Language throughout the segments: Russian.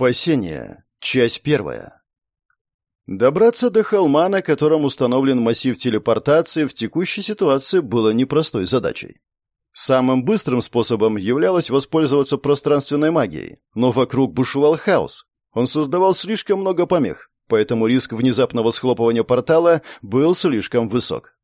Спасение. Часть первая. Добраться до холма, на котором установлен массив телепортации, в текущей ситуации было непростой задачей. Самым быстрым способом являлось воспользоваться пространственной магией, но вокруг бушевал хаос. Он создавал слишком много помех, поэтому риск внезапного схлопывания портала был слишком высок.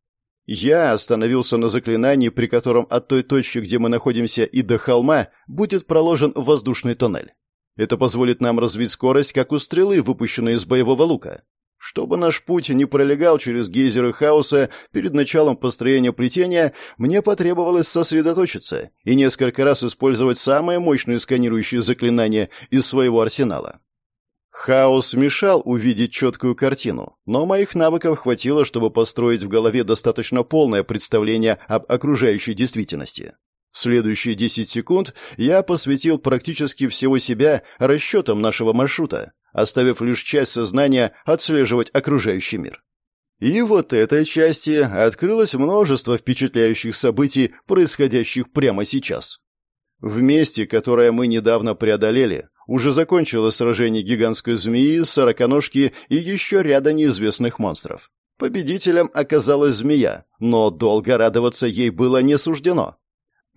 Я остановился на заклинании, при котором от той точки, где мы находимся, и до холма будет проложен воздушный тоннель. Это позволит нам развить скорость, как у стрелы, выпущенной из боевого лука. Чтобы наш путь не пролегал через гейзеры хаоса перед началом построения плетения, мне потребовалось сосредоточиться и несколько раз использовать самые мощные сканирующие заклинания из своего арсенала. Хаос мешал увидеть четкую картину, но моих навыков хватило, чтобы построить в голове достаточно полное представление об окружающей действительности. Следующие 10 секунд я посвятил практически всего себя расчетам нашего маршрута, оставив лишь часть сознания отслеживать окружающий мир. И вот этой части открылось множество впечатляющих событий, происходящих прямо сейчас. В месте, которое мы недавно преодолели, уже закончилось сражение гигантской змеи, сороконожки и еще ряда неизвестных монстров. Победителем оказалась змея, но долго радоваться ей было не суждено.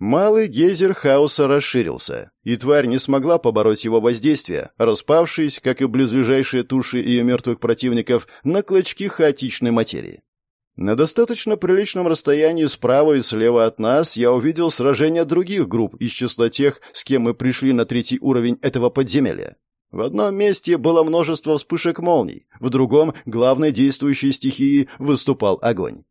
Малый гейзер хаоса расширился, и тварь не смогла побороть его воздействие, распавшись, как и близлежащие туши ее мертвых противников, на клочки хаотичной материи. На достаточно приличном расстоянии справа и слева от нас я увидел сражения других групп из числа тех, с кем мы пришли на третий уровень этого подземелья. В одном месте было множество вспышек молний, в другом главной действующей стихией выступал огонь.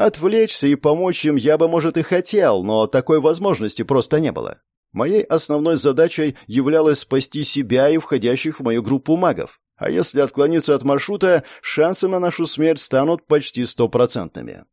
Отвлечься и помочь им я бы, может, и хотел, но такой возможности просто не было. Моей основной задачей являлось спасти себя и входящих в мою группу магов. А если отклониться от маршрута, шансы на нашу смерть станут почти стопроцентными.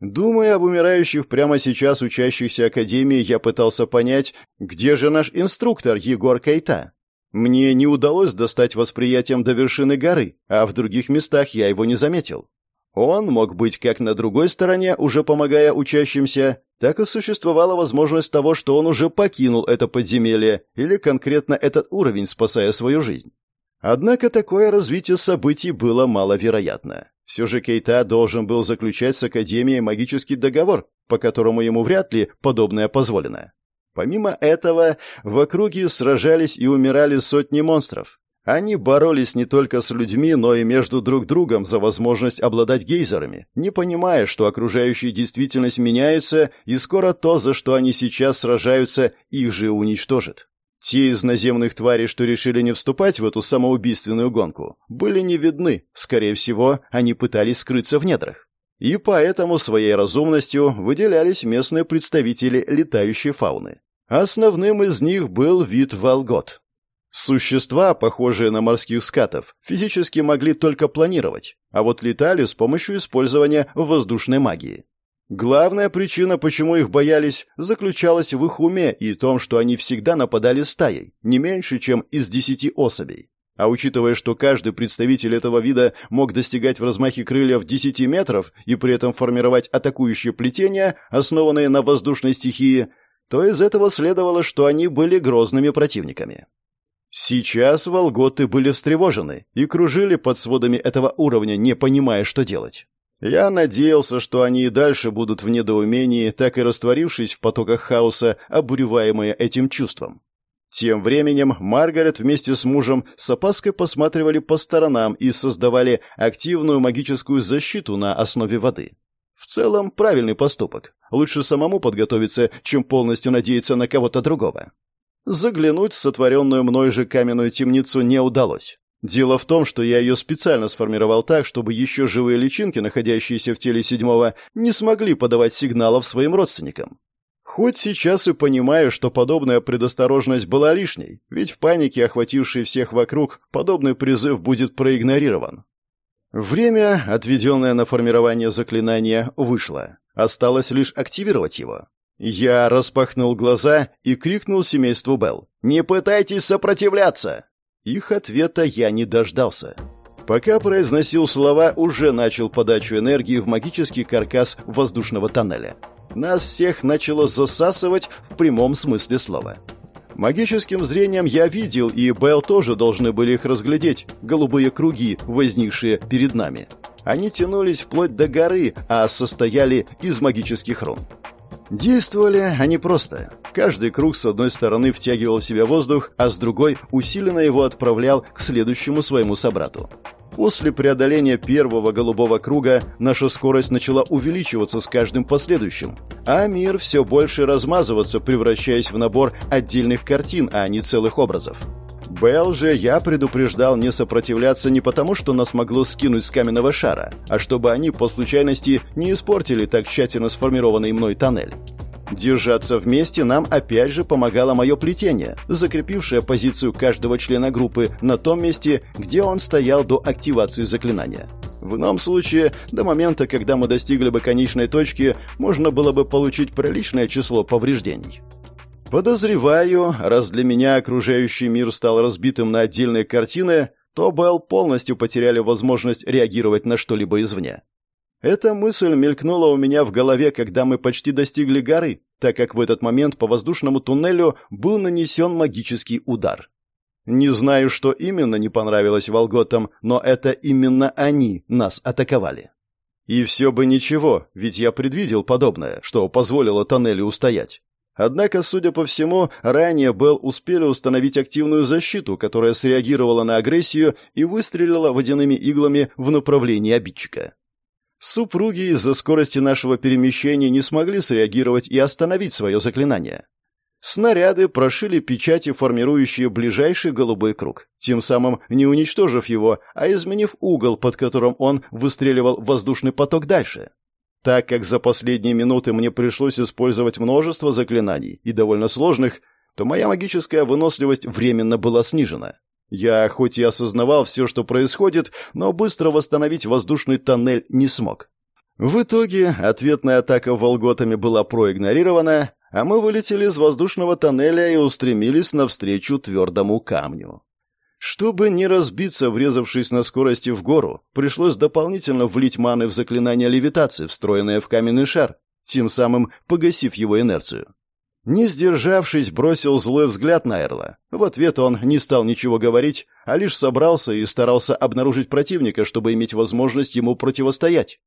Думая об умирающих прямо сейчас учащихся Академии, я пытался понять, где же наш инструктор Егор Кайта. Мне не удалось достать восприятием до вершины горы, а в других местах я его не заметил. Он мог быть как на другой стороне, уже помогая учащимся, так и существовала возможность того, что он уже покинул это подземелье или конкретно этот уровень, спасая свою жизнь. Однако такое развитие событий было маловероятно. Все же Кейта должен был заключать с Академией магический договор, по которому ему вряд ли подобное позволено. Помимо этого, в округе сражались и умирали сотни монстров, они боролись не только с людьми, но и между друг другом за возможность обладать гейзерами, не понимая, что окружающая действительность меняется, и скоро то, за что они сейчас сражаются, их же уничтожит. Те из наземных тварей, что решили не вступать в эту самоубийственную гонку, были не видны, скорее всего, они пытались скрыться в недрах. И поэтому своей разумностью выделялись местные представители летающей фауны. Основным из них был вид волгот, Существа, похожие на морских скатов, физически могли только планировать, а вот летали с помощью использования воздушной магии. Главная причина, почему их боялись, заключалась в их уме и том, что они всегда нападали стаей, не меньше, чем из десяти особей. А учитывая, что каждый представитель этого вида мог достигать в размахе крыльев 10 метров и при этом формировать атакующие плетения, основанные на воздушной стихии, то из этого следовало, что они были грозными противниками. Сейчас волготы были встревожены и кружили под сводами этого уровня, не понимая, что делать. Я надеялся, что они и дальше будут в недоумении, так и растворившись в потоках хаоса, обуреваемые этим чувством. Тем временем Маргарет вместе с мужем с опаской посматривали по сторонам и создавали активную магическую защиту на основе воды. В целом, правильный поступок. Лучше самому подготовиться, чем полностью надеяться на кого-то другого. Заглянуть в сотворенную мной же каменную темницу не удалось. Дело в том, что я ее специально сформировал так, чтобы еще живые личинки, находящиеся в теле седьмого, не смогли подавать сигналов своим родственникам. Хоть сейчас и понимаю, что подобная предосторожность была лишней, ведь в панике, охватившей всех вокруг, подобный призыв будет проигнорирован. Время, отведенное на формирование заклинания, вышло. Осталось лишь активировать его. Я распахнул глаза и крикнул семейству Белл. «Не пытайтесь сопротивляться!» Их ответа я не дождался. Пока произносил слова, уже начал подачу энергии в магический каркас воздушного тоннеля. Нас всех начало засасывать в прямом смысле слова. Магическим зрением я видел, и Белл тоже должны были их разглядеть, голубые круги, возникшие перед нами. Они тянулись вплоть до горы, а состояли из магических рун. Действовали они просто. Каждый круг с одной стороны втягивал в себя воздух, а с другой усиленно его отправлял к следующему своему собрату. После преодоления первого голубого круга наша скорость начала увеличиваться с каждым последующим, а мир все больше размазываться, превращаясь в набор отдельных картин, а не целых образов. Белл же я предупреждал не сопротивляться не потому, что нас могло скинуть с каменного шара, а чтобы они по случайности не испортили так тщательно сформированный мной тоннель. Держаться вместе нам опять же помогало мое плетение, закрепившее позицию каждого члена группы на том месте, где он стоял до активации заклинания. В ином случае, до момента, когда мы достигли бы конечной точки, можно было бы получить приличное число повреждений. Подозреваю, раз для меня окружающий мир стал разбитым на отдельные картины, то Белл полностью потеряли возможность реагировать на что-либо извне. Эта мысль мелькнула у меня в голове, когда мы почти достигли горы, так как в этот момент по воздушному туннелю был нанесен магический удар. Не знаю, что именно не понравилось Волготам, но это именно они нас атаковали. И все бы ничего, ведь я предвидел подобное, что позволило тоннелю устоять. Однако, судя по всему, ранее Белл успели установить активную защиту, которая среагировала на агрессию и выстрелила водяными иглами в направлении обидчика. Супруги из-за скорости нашего перемещения не смогли среагировать и остановить свое заклинание. Снаряды прошили печати, формирующие ближайший голубой круг, тем самым не уничтожив его, а изменив угол, под которым он выстреливал воздушный поток дальше. Так как за последние минуты мне пришлось использовать множество заклинаний, и довольно сложных, то моя магическая выносливость временно была снижена. Я хоть и осознавал все, что происходит, но быстро восстановить воздушный тоннель не смог. В итоге ответная атака волготами была проигнорирована, а мы вылетели из воздушного тоннеля и устремились навстречу твердому камню. Чтобы не разбиться, врезавшись на скорости в гору, пришлось дополнительно влить маны в заклинание левитации, встроенное в каменный шар, тем самым погасив его инерцию. Не сдержавшись, бросил злой взгляд на Эрла. В ответ он не стал ничего говорить, а лишь собрался и старался обнаружить противника, чтобы иметь возможность ему противостоять.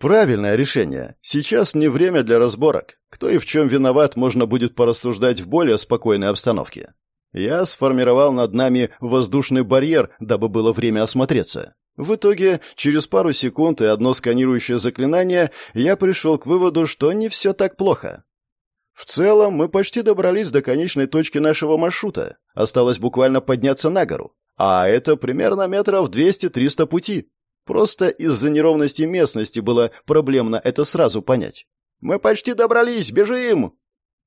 Правильное решение. Сейчас не время для разборок. Кто и в чем виноват, можно будет порассуждать в более спокойной обстановке. Я сформировал над нами воздушный барьер, дабы было время осмотреться. В итоге, через пару секунд и одно сканирующее заклинание, я пришел к выводу, что не все так плохо. В целом, мы почти добрались до конечной точки нашего маршрута. Осталось буквально подняться на гору. А это примерно метров 200-300 пути. Просто из-за неровности местности было проблемно это сразу понять. «Мы почти добрались! Бежим!»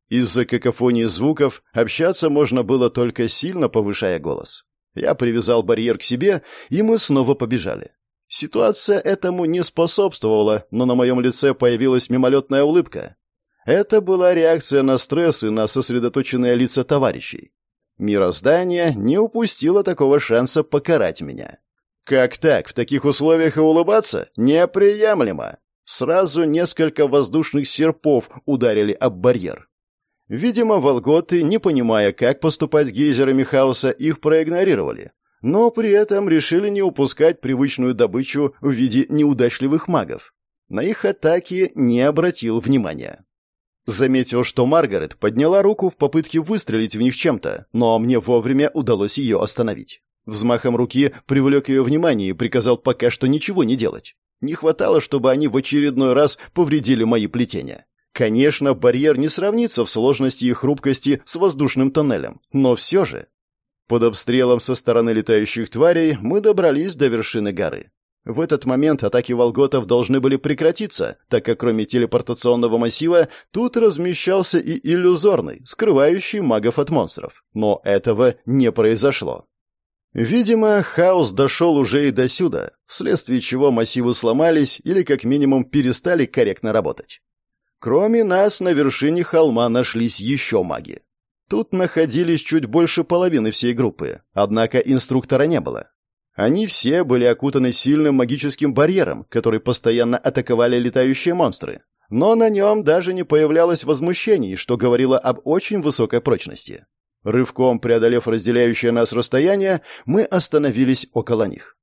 Из-за какофонии звуков общаться можно было только сильно повышая голос. Я привязал барьер к себе, и мы снова побежали. Ситуация этому не способствовала, но на моем лице появилась мимолетная улыбка. Это была реакция на стресс и на сосредоточенные лица товарищей. Мироздание не упустило такого шанса покарать меня. Как так, в таких условиях и улыбаться? Неприемлемо. Сразу несколько воздушных серпов ударили об барьер. Видимо, волготы, не понимая, как поступать с гейзерами хаоса, их проигнорировали. Но при этом решили не упускать привычную добычу в виде неудачливых магов. На их атаки не обратил внимания. Заметил, что Маргарет подняла руку в попытке выстрелить в них чем-то, но мне вовремя удалось ее остановить. Взмахом руки привлек ее внимание и приказал пока что ничего не делать. Не хватало, чтобы они в очередной раз повредили мои плетения. Конечно, барьер не сравнится в сложности и хрупкости с воздушным тоннелем, но все же. Под обстрелом со стороны летающих тварей мы добрались до вершины горы. В этот момент атаки волготов должны были прекратиться, так как кроме телепортационного массива тут размещался и иллюзорный, скрывающий магов от монстров. Но этого не произошло. Видимо, хаос дошел уже и до сюда, вследствие чего массивы сломались или как минимум перестали корректно работать. Кроме нас, на вершине холма нашлись еще маги. Тут находились чуть больше половины всей группы, однако инструктора не было. Они все были окутаны сильным магическим барьером, который постоянно атаковали летающие монстры. Но на нем даже не появлялось возмущений, что говорило об очень высокой прочности. Рывком преодолев разделяющее нас расстояние, мы остановились около них.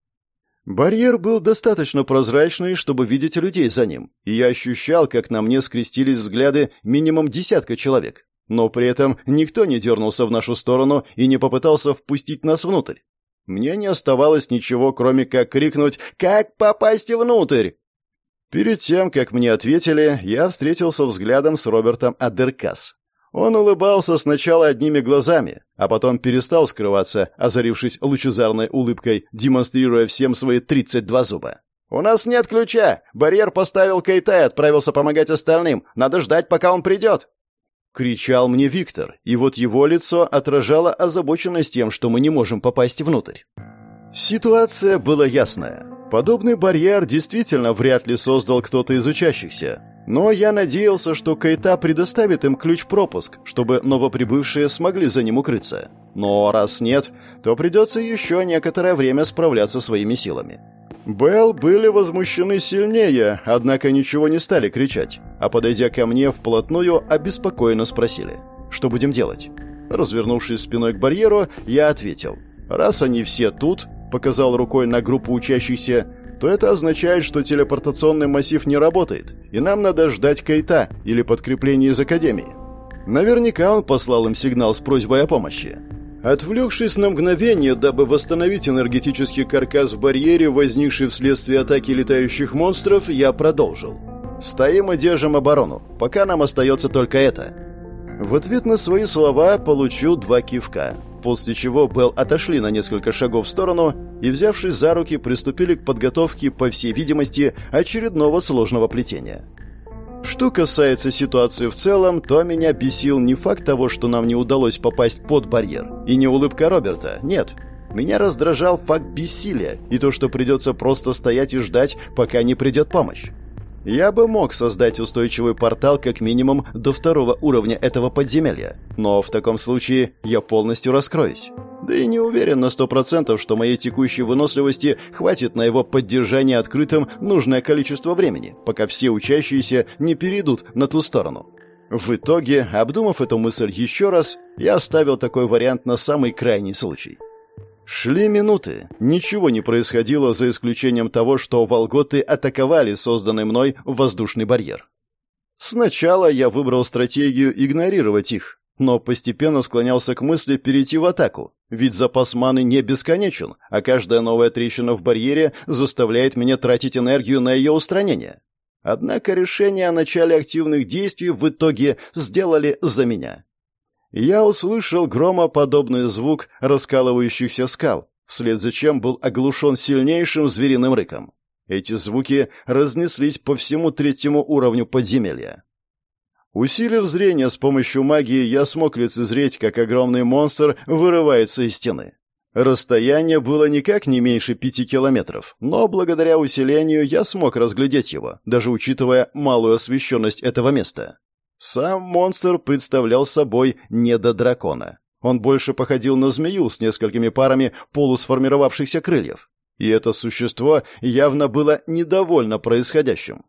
Барьер был достаточно прозрачный, чтобы видеть людей за ним, и я ощущал, как на мне скрестились взгляды минимум десятка человек. Но при этом никто не дернулся в нашу сторону и не попытался впустить нас внутрь. Мне не оставалось ничего, кроме как крикнуть «Как попасть внутрь?». Перед тем, как мне ответили, я встретился взглядом с Робертом Адеркас. Он улыбался сначала одними глазами, а потом перестал скрываться, озарившись лучезарной улыбкой, демонстрируя всем свои 32 зуба. «У нас нет ключа! Барьер поставил Кейта и отправился помогать остальным. Надо ждать, пока он придет!» Кричал мне Виктор, и вот его лицо отражало озабоченность тем, что мы не можем попасть внутрь. Ситуация была ясная. Подобный барьер действительно вряд ли создал кто-то из учащихся. Но я надеялся, что Кайта предоставит им ключ-пропуск, чтобы новоприбывшие смогли за ним укрыться. Но раз нет, то придется еще некоторое время справляться своими силами. Белл были возмущены сильнее, однако ничего не стали кричать, а подойдя ко мне вплотную, обеспокоенно спросили, что будем делать. Развернувшись спиной к барьеру, я ответил, раз они все тут, показал рукой на группу учащихся, то это означает, что телепортационный массив не работает, и нам надо ждать Кейта или подкрепления из Академии. Наверняка он послал им сигнал с просьбой о помощи. Отвлекшись на мгновение, дабы восстановить энергетический каркас в барьере, возникший вследствие атаки летающих монстров, я продолжил. «Стоим и держим оборону. Пока нам остается только это». В ответ на свои слова получу два кивка после чего Белл отошли на несколько шагов в сторону и, взявшись за руки, приступили к подготовке, по всей видимости, очередного сложного плетения. Что касается ситуации в целом, то меня бесил не факт того, что нам не удалось попасть под барьер, и не улыбка Роберта, нет. Меня раздражал факт бессилия и то, что придется просто стоять и ждать, пока не придет помощь. Я бы мог создать устойчивый портал как минимум до второго уровня этого подземелья, но в таком случае я полностью раскроюсь. Да и не уверен на сто процентов, что моей текущей выносливости хватит на его поддержание открытым нужное количество времени, пока все учащиеся не перейдут на ту сторону. В итоге, обдумав эту мысль еще раз, я оставил такой вариант на самый крайний случай. Шли минуты. Ничего не происходило, за исключением того, что волготы атаковали созданный мной воздушный барьер. Сначала я выбрал стратегию игнорировать их, но постепенно склонялся к мысли перейти в атаку, ведь запас маны не бесконечен, а каждая новая трещина в барьере заставляет меня тратить энергию на ее устранение. Однако решение о начале активных действий в итоге сделали за меня я услышал громоподобный звук раскалывающихся скал, вслед за чем был оглушен сильнейшим звериным рыком. Эти звуки разнеслись по всему третьему уровню подземелья. Усилив зрение с помощью магии, я смог лицезреть, как огромный монстр вырывается из стены. Расстояние было никак не меньше пяти километров, но благодаря усилению я смог разглядеть его, даже учитывая малую освещенность этого места. Сам монстр представлял собой недодракона. Он больше походил на змею с несколькими парами полусформировавшихся крыльев. И это существо явно было недовольно происходящим.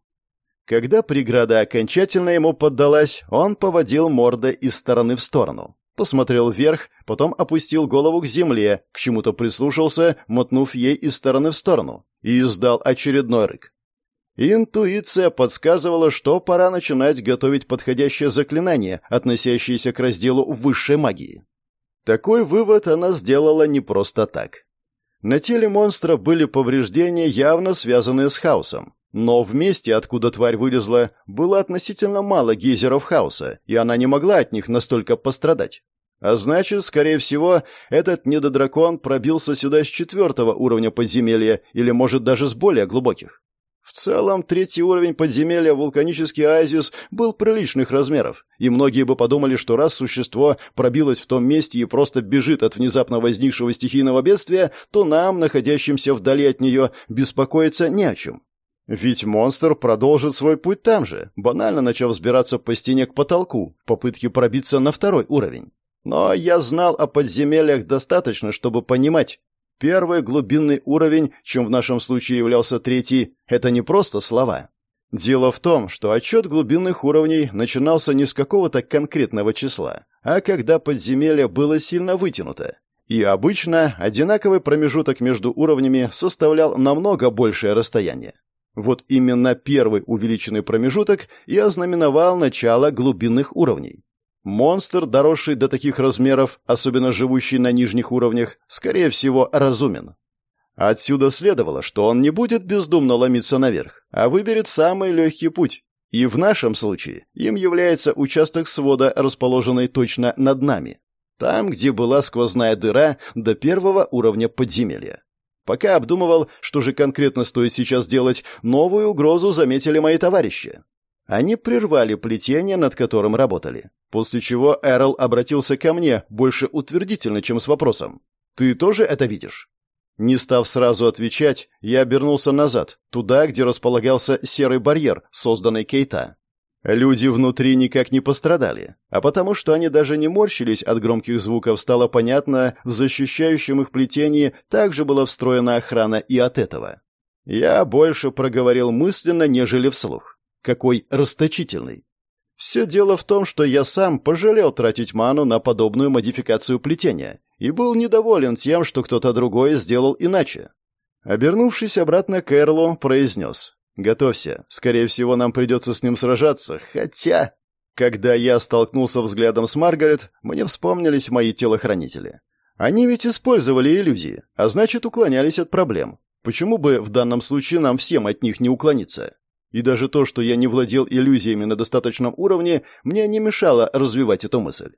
Когда преграда окончательно ему поддалась, он поводил мордой из стороны в сторону. Посмотрел вверх, потом опустил голову к земле, к чему-то прислушался, мотнув ей из стороны в сторону, и издал очередной рык. Интуиция подсказывала, что пора начинать готовить подходящее заклинание, относящееся к разделу высшей магии. Такой вывод она сделала не просто так. На теле монстра были повреждения, явно связанные с хаосом. Но в месте, откуда тварь вылезла, было относительно мало гейзеров хаоса, и она не могла от них настолько пострадать. А значит, скорее всего, этот недодракон пробился сюда с четвертого уровня подземелья или, может, даже с более глубоких. В целом, третий уровень подземелья вулканический оазис был приличных размеров, и многие бы подумали, что раз существо пробилось в том месте и просто бежит от внезапно возникшего стихийного бедствия, то нам, находящимся вдали от нее, беспокоиться не о чем. Ведь монстр продолжит свой путь там же, банально начав взбираться по стене к потолку, в попытке пробиться на второй уровень. Но я знал о подземельях достаточно, чтобы понимать, Первый глубинный уровень, чем в нашем случае являлся третий, это не просто слова. Дело в том, что отчет глубинных уровней начинался не с какого-то конкретного числа, а когда подземелье было сильно вытянуто. И обычно одинаковый промежуток между уровнями составлял намного большее расстояние. Вот именно первый увеличенный промежуток и ознаменовал начало глубинных уровней. Монстр, доросший до таких размеров, особенно живущий на нижних уровнях, скорее всего, разумен. Отсюда следовало, что он не будет бездумно ломиться наверх, а выберет самый легкий путь. И в нашем случае им является участок свода, расположенный точно над нами. Там, где была сквозная дыра до первого уровня подземелья. Пока обдумывал, что же конкретно стоит сейчас делать, новую угрозу заметили мои товарищи. Они прервали плетение, над которым работали. После чего Эрл обратился ко мне, больше утвердительно, чем с вопросом. «Ты тоже это видишь?» Не став сразу отвечать, я обернулся назад, туда, где располагался серый барьер, созданный Кейта. Люди внутри никак не пострадали, а потому что они даже не морщились от громких звуков, стало понятно, в защищающем их плетении также была встроена охрана и от этого. Я больше проговорил мысленно, нежели вслух. Какой расточительный. Все дело в том, что я сам пожалел тратить ману на подобную модификацию плетения и был недоволен тем, что кто-то другой сделал иначе. Обернувшись обратно к Эрлу, произнес. «Готовься. Скорее всего, нам придется с ним сражаться. Хотя...» Когда я столкнулся взглядом с Маргарет, мне вспомнились мои телохранители. Они ведь использовали иллюзии, а значит, уклонялись от проблем. Почему бы в данном случае нам всем от них не уклониться? И даже то, что я не владел иллюзиями на достаточном уровне, мне не мешало развивать эту мысль.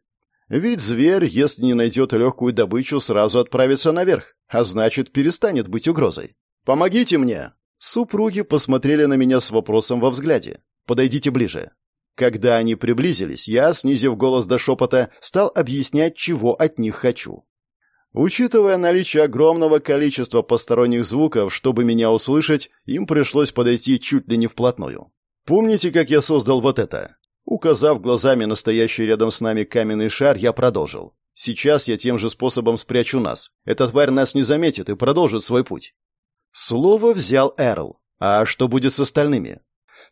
Ведь зверь, если не найдет легкую добычу, сразу отправится наверх, а значит, перестанет быть угрозой. «Помогите мне!» Супруги посмотрели на меня с вопросом во взгляде. «Подойдите ближе». Когда они приблизились, я, снизив голос до шепота, стал объяснять, чего от них хочу. Учитывая наличие огромного количества посторонних звуков, чтобы меня услышать, им пришлось подойти чуть ли не вплотную. Помните, как я создал вот это? Указав глазами настоящий рядом с нами каменный шар, я продолжил. Сейчас я тем же способом спрячу нас. Эта тварь нас не заметит и продолжит свой путь. Слово взял Эрл. А что будет с остальными?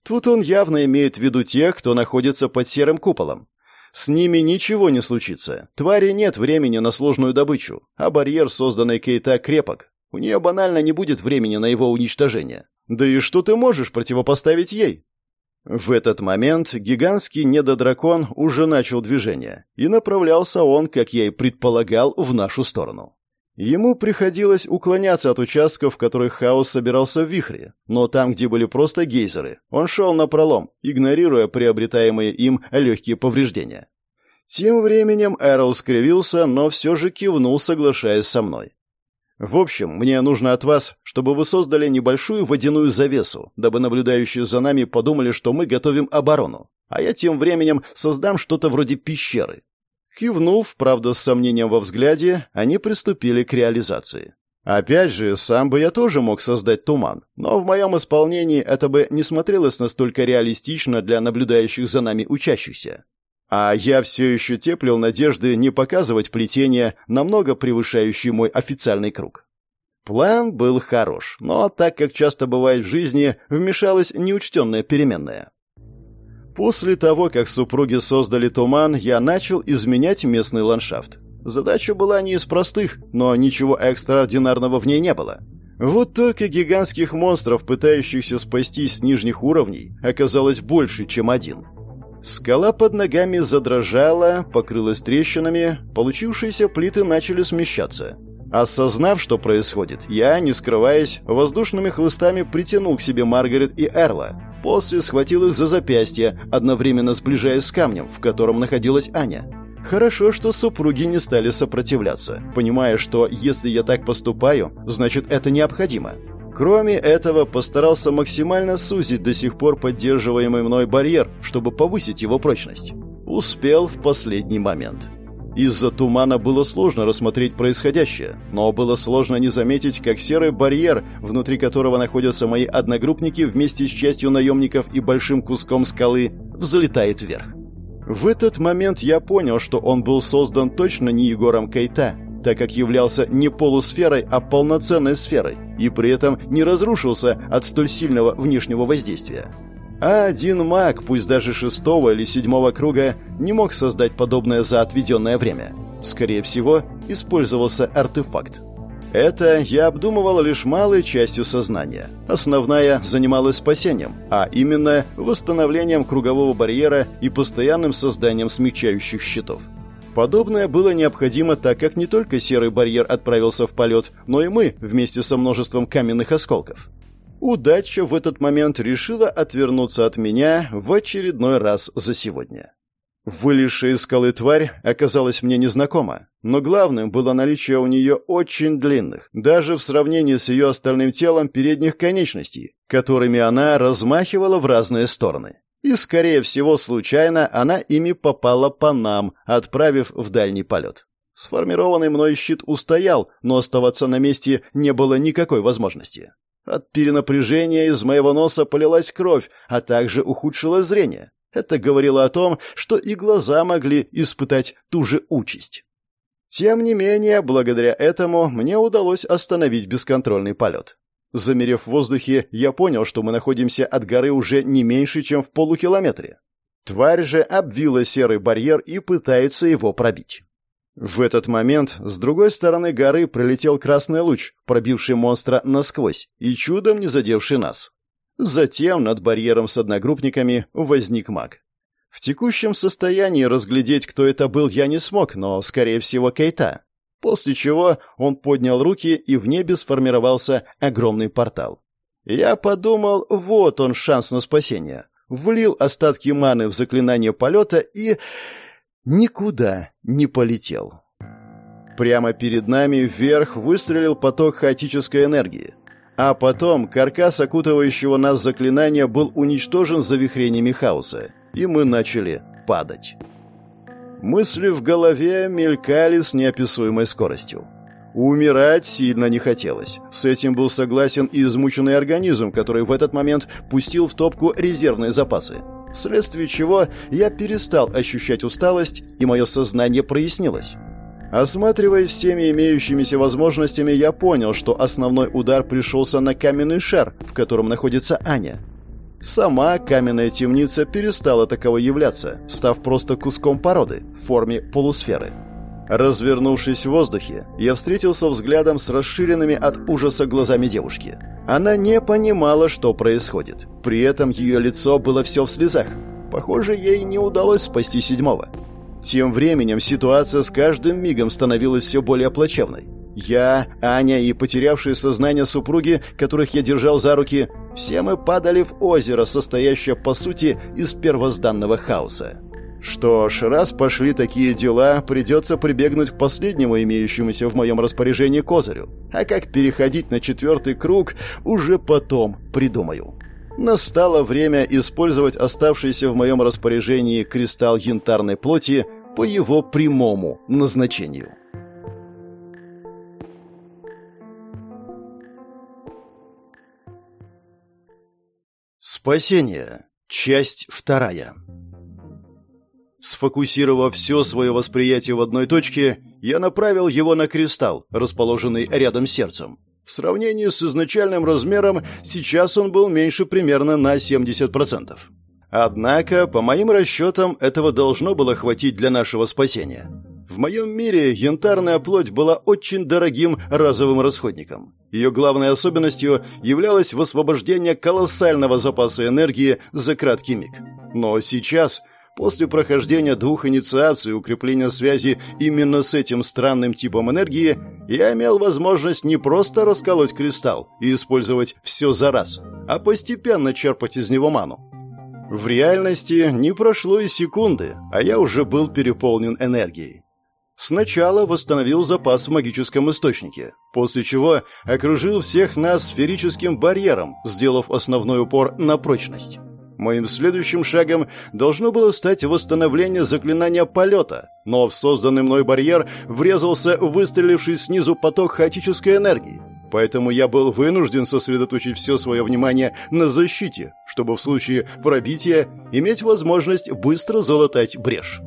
Тут он явно имеет в виду тех, кто находится под серым куполом. С ними ничего не случится. Твари нет времени на сложную добычу, а барьер, созданный Кейта, крепок. У нее банально не будет времени на его уничтожение. Да и что ты можешь противопоставить ей? В этот момент гигантский недодракон уже начал движение, и направлялся он, как я и предполагал, в нашу сторону. Ему приходилось уклоняться от участков, в которых хаос собирался в вихре, но там, где были просто гейзеры, он шел на пролом, игнорируя приобретаемые им легкие повреждения. Тем временем Эрл скривился, но все же кивнул, соглашаясь со мной. «В общем, мне нужно от вас, чтобы вы создали небольшую водяную завесу, дабы наблюдающие за нами подумали, что мы готовим оборону, а я тем временем создам что-то вроде пещеры. Кивнув, правда, с сомнением во взгляде, они приступили к реализации. Опять же, сам бы я тоже мог создать туман, но в моем исполнении это бы не смотрелось настолько реалистично для наблюдающих за нами учащихся. А я все еще теплил надежды не показывать плетение, намного превышающий мой официальный круг. План был хорош, но, так как часто бывает в жизни, вмешалась неучтенная переменная. После того, как супруги создали туман, я начал изменять местный ландшафт. Задача была не из простых, но ничего экстраординарного в ней не было. Вот только гигантских монстров, пытающихся спастись с нижних уровней, оказалось больше, чем один. Скала под ногами задрожала, покрылась трещинами, получившиеся плиты начали смещаться. Осознав, что происходит, я, не скрываясь, воздушными хлыстами притянул к себе Маргарет и Эрла, После схватил их за запястье, одновременно сближаясь с камнем, в котором находилась Аня. Хорошо, что супруги не стали сопротивляться, понимая, что если я так поступаю, значит это необходимо. Кроме этого, постарался максимально сузить до сих пор поддерживаемый мной барьер, чтобы повысить его прочность. Успел в последний момент. Из-за тумана было сложно рассмотреть происходящее, но было сложно не заметить, как серый барьер, внутри которого находятся мои одногруппники вместе с частью наемников и большим куском скалы, взлетает вверх. В этот момент я понял, что он был создан точно не Егором Кайта, так как являлся не полусферой, а полноценной сферой, и при этом не разрушился от столь сильного внешнего воздействия. А один маг, пусть даже шестого или седьмого круга, не мог создать подобное за отведенное время. Скорее всего, использовался артефакт. Это я обдумывал лишь малой частью сознания. Основная занималась спасением, а именно восстановлением кругового барьера и постоянным созданием смягчающих щитов. Подобное было необходимо, так как не только серый барьер отправился в полет, но и мы вместе со множеством каменных осколков. Удача в этот момент решила отвернуться от меня в очередной раз за сегодня. Вылезшая из скалы тварь оказалась мне незнакома, но главным было наличие у нее очень длинных, даже в сравнении с ее остальным телом передних конечностей, которыми она размахивала в разные стороны. И, скорее всего, случайно она ими попала по нам, отправив в дальний полет. Сформированный мной щит устоял, но оставаться на месте не было никакой возможности. От перенапряжения из моего носа полилась кровь, а также ухудшило зрение. Это говорило о том, что и глаза могли испытать ту же участь. Тем не менее, благодаря этому мне удалось остановить бесконтрольный полет. Замерев в воздухе, я понял, что мы находимся от горы уже не меньше, чем в полукилометре. Тварь же обвила серый барьер и пытается его пробить. В этот момент с другой стороны горы пролетел красный луч, пробивший монстра насквозь и чудом не задевший нас. Затем над барьером с одногруппниками возник маг. В текущем состоянии разглядеть, кто это был, я не смог, но, скорее всего, Кейта. После чего он поднял руки, и в небе сформировался огромный портал. Я подумал, вот он шанс на спасение. Влил остатки маны в заклинание полета и... никуда не полетел. Прямо перед нами вверх выстрелил поток хаотической энергии. А потом каркас окутывающего нас заклинания был уничтожен завихрениями хаоса, и мы начали падать. Мысли в голове мелькали с неописуемой скоростью. Умирать сильно не хотелось. С этим был согласен и измученный организм, который в этот момент пустил в топку резервные запасы. Вследствие чего я перестал ощущать усталость, и мое сознание прояснилось. Осматриваясь всеми имеющимися возможностями, я понял, что основной удар пришелся на каменный шар, в котором находится Аня. Сама каменная темница перестала таковой являться, став просто куском породы в форме полусферы. Развернувшись в воздухе, я встретился взглядом с расширенными от ужаса глазами девушки. Она не понимала, что происходит. При этом ее лицо было все в слезах. Похоже, ей не удалось спасти седьмого. Тем временем ситуация с каждым мигом становилась все более плачевной. Я, Аня и потерявшие сознание супруги, которых я держал за руки, все мы падали в озеро, состоящее, по сути, из первозданного хаоса. Что ж, раз пошли такие дела, придется прибегнуть к последнему имеющемуся в моем распоряжении козырю. А как переходить на четвертый круг, уже потом придумаю. Настало время использовать оставшийся в моем распоряжении кристалл янтарной плоти по его прямому назначению. Спасение. Часть вторая. Сфокусировав все свое восприятие в одной точке, я направил его на кристалл, расположенный рядом с сердцем. В сравнении с изначальным размером, сейчас он был меньше примерно на 70%. Однако, по моим расчетам, этого должно было хватить для нашего спасения. В моем мире янтарная плоть была очень дорогим разовым расходником. Ее главной особенностью являлось высвобождение колоссального запаса энергии за краткий миг. Но сейчас После прохождения двух инициаций и укрепления связи именно с этим странным типом энергии, я имел возможность не просто расколоть кристалл и использовать все за раз, а постепенно черпать из него ману. В реальности не прошло и секунды, а я уже был переполнен энергией. Сначала восстановил запас в магическом источнике, после чего окружил всех нас сферическим барьером, сделав основной упор на прочность. Моим следующим шагом должно было стать восстановление заклинания полета, но в созданный мной барьер врезался выстреливший снизу поток хаотической энергии. Поэтому я был вынужден сосредоточить все свое внимание на защите, чтобы в случае пробития иметь возможность быстро залатать брешь.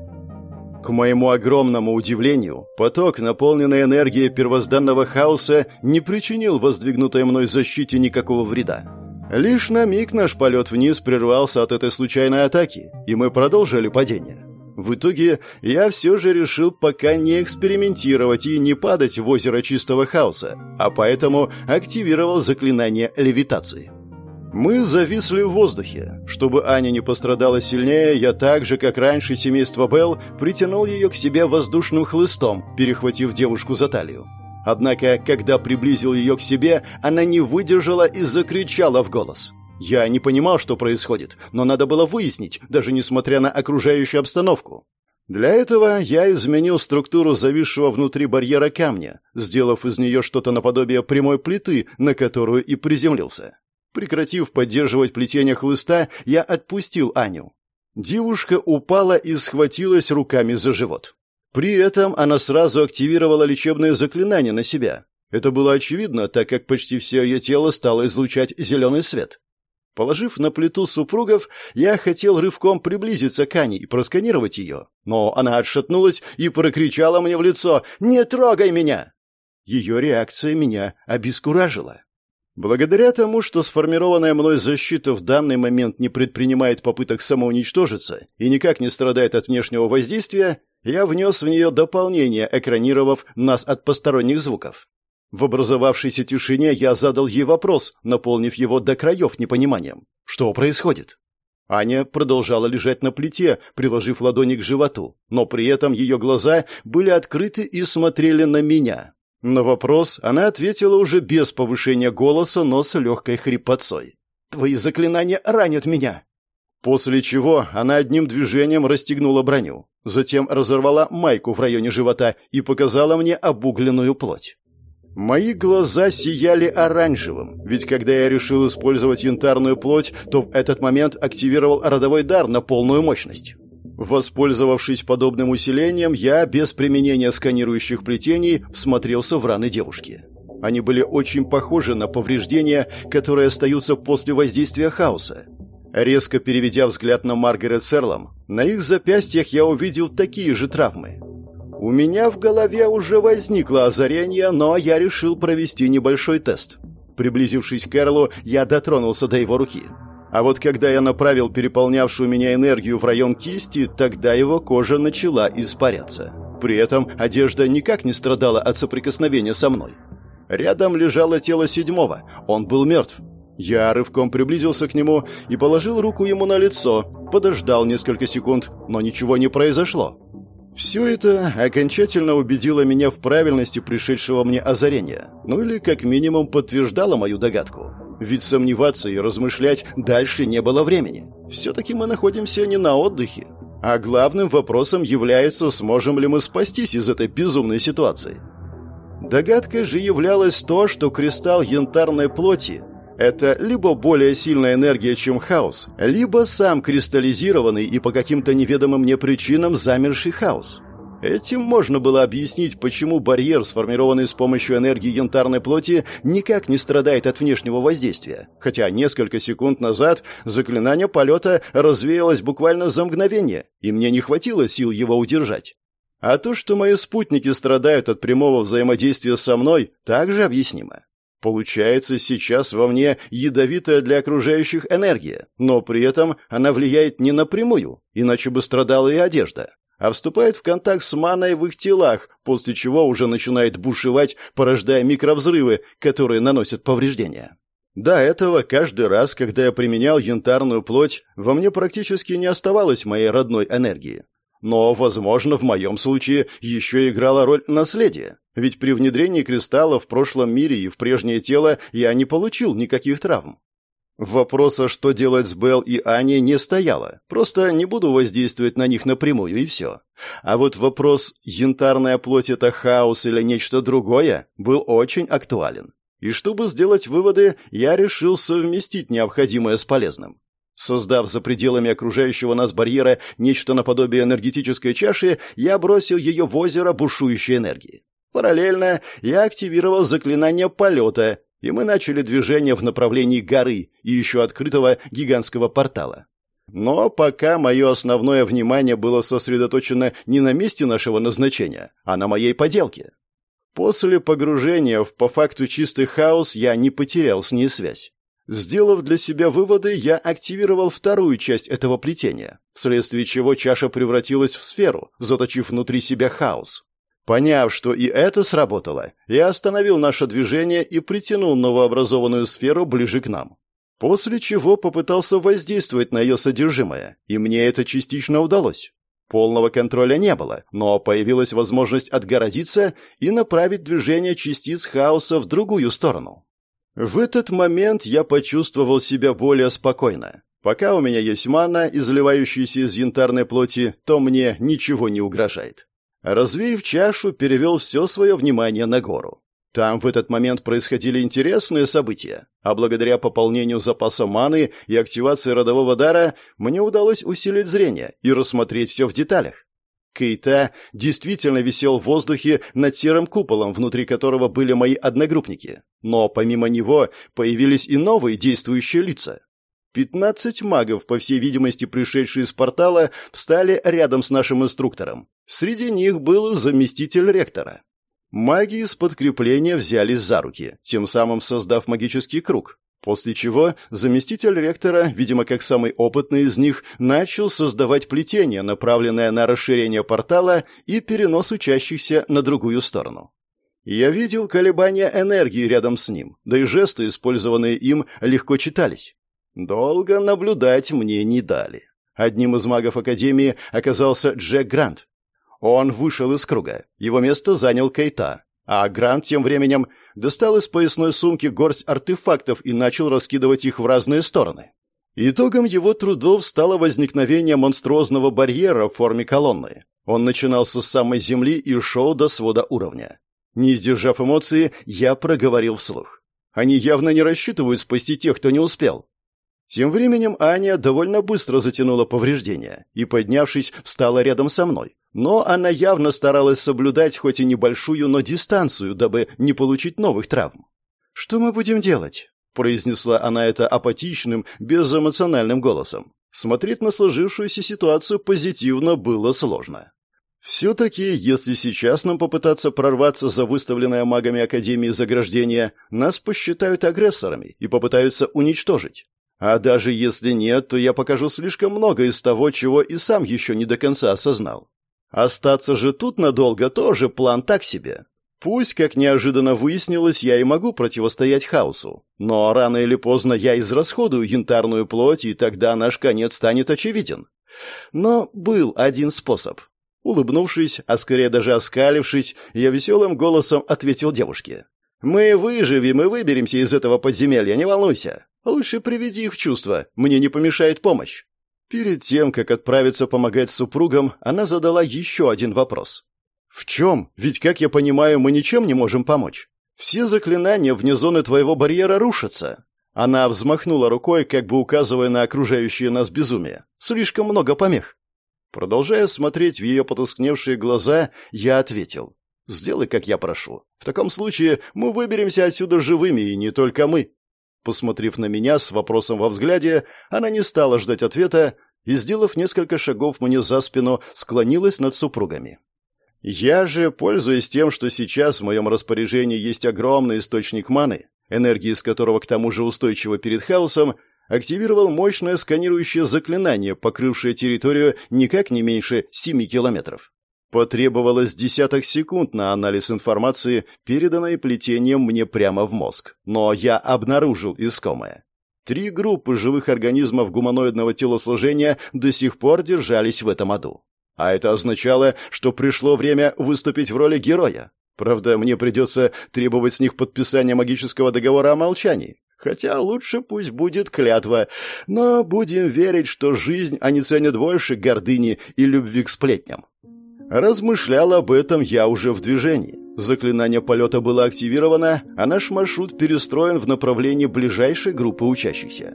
К моему огромному удивлению, поток, наполненный энергией первозданного хаоса, не причинил воздвигнутой мной защите никакого вреда. Лишь на миг наш полет вниз прервался от этой случайной атаки, и мы продолжили падение. В итоге я все же решил пока не экспериментировать и не падать в озеро чистого хаоса, а поэтому активировал заклинание левитации. Мы зависли в воздухе. Чтобы Аня не пострадала сильнее, я так же, как раньше семейство Белл, притянул ее к себе воздушным хлыстом, перехватив девушку за талию. Однако, когда приблизил ее к себе, она не выдержала и закричала в голос. Я не понимал, что происходит, но надо было выяснить, даже несмотря на окружающую обстановку. Для этого я изменил структуру зависшего внутри барьера камня, сделав из нее что-то наподобие прямой плиты, на которую и приземлился. Прекратив поддерживать плетение хлыста, я отпустил Аню. Девушка упала и схватилась руками за живот. При этом она сразу активировала лечебное заклинание на себя. Это было очевидно, так как почти все ее тело стало излучать зеленый свет. Положив на плиту супругов, я хотел рывком приблизиться к Ане и просканировать ее, но она отшатнулась и прокричала мне в лицо «Не трогай меня!». Ее реакция меня обескуражила. Благодаря тому, что сформированная мной защита в данный момент не предпринимает попыток самоуничтожиться и никак не страдает от внешнего воздействия, я внес в нее дополнение, экранировав нас от посторонних звуков. В образовавшейся тишине я задал ей вопрос, наполнив его до краев непониманием. Что происходит? Аня продолжала лежать на плите, приложив ладони к животу, но при этом ее глаза были открыты и смотрели на меня. На вопрос она ответила уже без повышения голоса, но с легкой хрипотцой. «Твои заклинания ранят меня!» После чего она одним движением расстегнула броню, затем разорвала майку в районе живота и показала мне обугленную плоть. Мои глаза сияли оранжевым, ведь когда я решил использовать янтарную плоть, то в этот момент активировал родовой дар на полную мощность. Воспользовавшись подобным усилением, я, без применения сканирующих плетений, всмотрелся в раны девушки. Они были очень похожи на повреждения, которые остаются после воздействия хаоса. Резко переведя взгляд на Маргарет Серлом, на их запястьях я увидел такие же травмы. У меня в голове уже возникло озарение, но я решил провести небольшой тест. Приблизившись к Карлу, я дотронулся до его руки. А вот когда я направил переполнявшую меня энергию в район кисти, тогда его кожа начала испаряться. При этом одежда никак не страдала от соприкосновения со мной. Рядом лежало тело седьмого. Он был мертв. Я рывком приблизился к нему и положил руку ему на лицо, подождал несколько секунд, но ничего не произошло. Все это окончательно убедило меня в правильности пришедшего мне озарения, ну или как минимум подтверждало мою догадку. Ведь сомневаться и размышлять дальше не было времени. Все-таки мы находимся не на отдыхе. А главным вопросом является, сможем ли мы спастись из этой безумной ситуации. Догадкой же являлось то, что кристалл янтарной плоти это либо более сильная энергия, чем хаос, либо сам кристаллизированный и по каким-то неведомым мне причинам замерший хаос. Этим можно было объяснить, почему барьер, сформированный с помощью энергии янтарной плоти, никак не страдает от внешнего воздействия. Хотя несколько секунд назад заклинание полета развеялось буквально за мгновение, и мне не хватило сил его удержать. А то, что мои спутники страдают от прямого взаимодействия со мной, также объяснимо. Получается, сейчас во мне ядовитая для окружающих энергия, но при этом она влияет не напрямую, иначе бы страдала и одежда, а вступает в контакт с маной в их телах, после чего уже начинает бушевать, порождая микровзрывы, которые наносят повреждения. До этого каждый раз, когда я применял янтарную плоть, во мне практически не оставалось моей родной энергии. Но, возможно, в моем случае еще играла роль наследия. Ведь при внедрении кристалла в прошлом мире и в прежнее тело я не получил никаких травм. Вопроса, что делать с Белл и Аней, не стояло. Просто не буду воздействовать на них напрямую, и все. А вот вопрос, янтарная плоть — это хаос или нечто другое, был очень актуален. И чтобы сделать выводы, я решил совместить необходимое с полезным. Создав за пределами окружающего нас барьера нечто наподобие энергетической чаши, я бросил ее в озеро бушующей энергии. Параллельно я активировал заклинание полета, и мы начали движение в направлении горы и еще открытого гигантского портала. Но пока мое основное внимание было сосредоточено не на месте нашего назначения, а на моей поделке. После погружения в по факту чистый хаос я не потерял с ней связь. Сделав для себя выводы, я активировал вторую часть этого плетения, вследствие чего чаша превратилась в сферу, заточив внутри себя хаос. Поняв, что и это сработало, я остановил наше движение и притянул новообразованную сферу ближе к нам. После чего попытался воздействовать на ее содержимое, и мне это частично удалось. Полного контроля не было, но появилась возможность отгородиться и направить движение частиц хаоса в другую сторону. В этот момент я почувствовал себя более спокойно. Пока у меня есть мана, изливающаяся из янтарной плоти, то мне ничего не угрожает. Развеяв чашу, перевел все свое внимание на гору. Там в этот момент происходили интересные события, а благодаря пополнению запаса маны и активации родового дара мне удалось усилить зрение и рассмотреть все в деталях. Кейта действительно висел в воздухе над серым куполом, внутри которого были мои одногруппники. Но помимо него появились и новые действующие лица. Пятнадцать магов, по всей видимости пришедшие из портала, встали рядом с нашим инструктором. Среди них был заместитель ректора. Маги из подкрепления взялись за руки, тем самым создав магический круг, после чего заместитель ректора, видимо, как самый опытный из них, начал создавать плетение, направленное на расширение портала и перенос учащихся на другую сторону. Я видел колебания энергии рядом с ним, да и жесты, использованные им, легко читались. Долго наблюдать мне не дали. Одним из магов Академии оказался Джек Грант, он вышел из круга. Его место занял Кейта. А Грант тем временем достал из поясной сумки горсть артефактов и начал раскидывать их в разные стороны. Итогом его трудов стало возникновение монструозного барьера в форме колонны. Он начинался с самой земли и шел до свода уровня. Не сдержав эмоции, я проговорил вслух. Они явно не рассчитывают спасти тех, кто не успел. Тем временем Аня довольно быстро затянула повреждения и, поднявшись, встала рядом со мной, но она явно старалась соблюдать хоть и небольшую, но дистанцию, дабы не получить новых травм. «Что мы будем делать?» — произнесла она это апатичным, безэмоциональным голосом. Смотреть на сложившуюся ситуацию позитивно было сложно. Все-таки, если сейчас нам попытаться прорваться за выставленное магами Академии заграждение, нас посчитают агрессорами и попытаются уничтожить. А даже если нет, то я покажу слишком много из того, чего и сам еще не до конца осознал. Остаться же тут надолго тоже план так себе. Пусть, как неожиданно выяснилось, я и могу противостоять хаосу, но рано или поздно я израсходую янтарную плоть, и тогда наш конец станет очевиден. Но был один способ. Улыбнувшись, а скорее даже оскалившись, я веселым голосом ответил девушке. «Мы выживем и выберемся из этого подземелья, не волнуйся. Лучше приведи их в чувство, мне не помешает помощь». Перед тем, как отправиться помогать супругам, она задала еще один вопрос. «В чем? Ведь, как я понимаю, мы ничем не можем помочь. Все заклинания вне зоны твоего барьера рушатся». Она взмахнула рукой, как бы указывая на окружающее нас безумие. «Слишком много помех». Продолжая смотреть в ее потускневшие глаза, я ответил. «Сделай, как я прошу. В таком случае мы выберемся отсюда живыми, и не только мы. Посмотрев на меня с вопросом во взгляде, она не стала ждать ответа и, сделав несколько шагов мне за спину, склонилась над супругами. Я же, пользуясь тем, что сейчас в моем распоряжении есть огромный источник маны, энергии из которого к тому же устойчива перед хаосом, активировал мощное сканирующее заклинание, покрывшее территорию никак не меньше семи километров. Потребовалось десяток секунд на анализ информации, переданной плетением мне прямо в мозг. Но я обнаружил искомое. Три группы живых организмов гуманоидного телосложения до сих пор держались в этом аду. А это означало, что пришло время выступить в роли героя. Правда, мне придется требовать с них подписания магического договора о молчании. Хотя лучше пусть будет клятва. Но будем верить, что жизнь они ценят больше гордыни и любви к сплетням. Размышлял об этом я уже в движении. Заклинание полета было активировано, а наш маршрут перестроен в направлении ближайшей группы учащихся.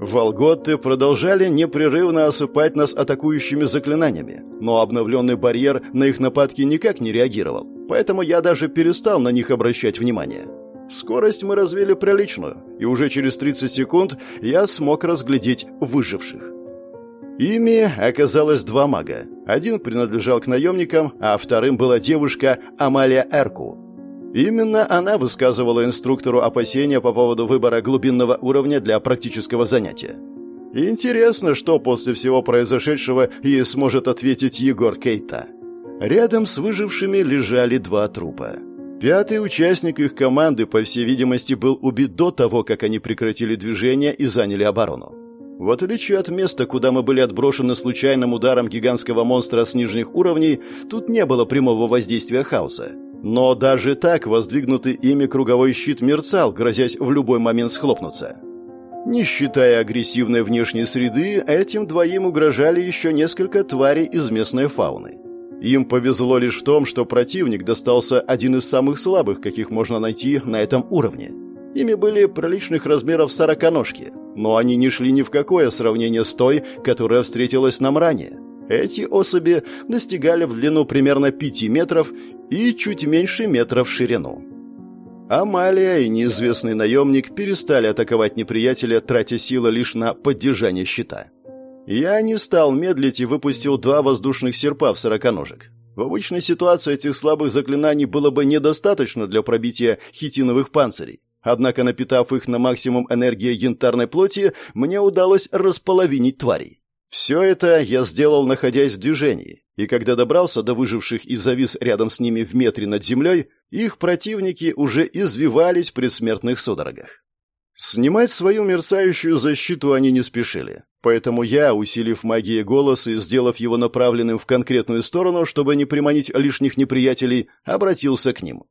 Волготы продолжали непрерывно осыпать нас атакующими заклинаниями, но обновленный барьер на их нападки никак не реагировал, поэтому я даже перестал на них обращать внимание. Скорость мы развили приличную, и уже через 30 секунд я смог разглядеть выживших. Ими оказалось два мага. Один принадлежал к наемникам, а вторым была девушка Амалия Эрку. Именно она высказывала инструктору опасения по поводу выбора глубинного уровня для практического занятия. Интересно, что после всего произошедшего ей сможет ответить Егор Кейта. Рядом с выжившими лежали два трупа. Пятый участник их команды, по всей видимости, был убит до того, как они прекратили движение и заняли оборону. В отличие от места, куда мы были отброшены случайным ударом гигантского монстра с нижних уровней, тут не было прямого воздействия хаоса. Но даже так воздвигнутый ими круговой щит мерцал, грозясь в любой момент схлопнуться. Не считая агрессивной внешней среды, этим двоим угрожали еще несколько тварей из местной фауны. Им повезло лишь в том, что противник достался один из самых слабых, каких можно найти на этом уровне. Ими были приличных размеров сороконожки, но они не шли ни в какое сравнение с той, которая встретилась нам ранее. Эти особи достигали в длину примерно 5 метров и чуть меньше метра в ширину. Амалия и неизвестный наемник перестали атаковать неприятеля, тратя силы лишь на поддержание щита. Я не стал медлить и выпустил два воздушных серпа в сороконожек. В обычной ситуации этих слабых заклинаний было бы недостаточно для пробития хитиновых панцирей. Однако, напитав их на максимум энергии янтарной плоти, мне удалось располовинить тварей. Все это я сделал, находясь в движении, и когда добрался до выживших и завис рядом с ними в метре над землей, их противники уже извивались в предсмертных судорогах. Снимать свою мерцающую защиту они не спешили, поэтому я, усилив магией голос и сделав его направленным в конкретную сторону, чтобы не приманить лишних неприятелей, обратился к ним.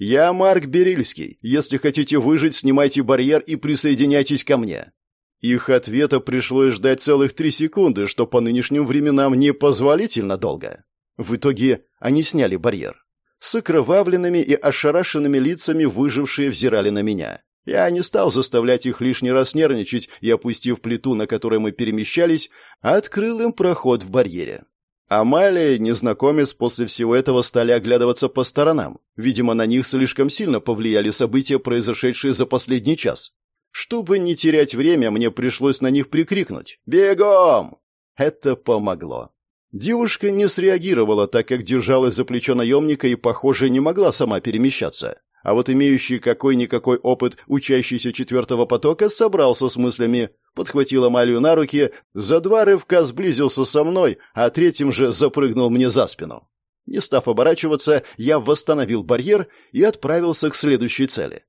«Я Марк Берильский. Если хотите выжить, снимайте барьер и присоединяйтесь ко мне. Их ответа пришлось ждать целых три секунды, что по нынешним временам непозволительно долго. В итоге они сняли барьер. С окровавленными и ошарашенными лицами выжившие взирали на меня. Я не стал заставлять их лишний раз нервничать и, опустив плиту, на которой мы перемещались, открыл им проход в барьере. Амалия незнакомец после всего этого стали оглядываться по сторонам. Видимо, на них слишком сильно повлияли события, произошедшие за последний час. Чтобы не терять время, мне пришлось на них прикрикнуть «Бегом!». Это помогло. Девушка не среагировала, так как держалась за плечо наемника и, похоже, не могла сама перемещаться. А вот имеющий какой-никакой опыт учащийся четвертого потока собрался с мыслями, подхватил Амалию на руки, за два рывка сблизился со мной, а третьим же запрыгнул мне за спину. Не став оборачиваться, я восстановил барьер и отправился к следующей цели.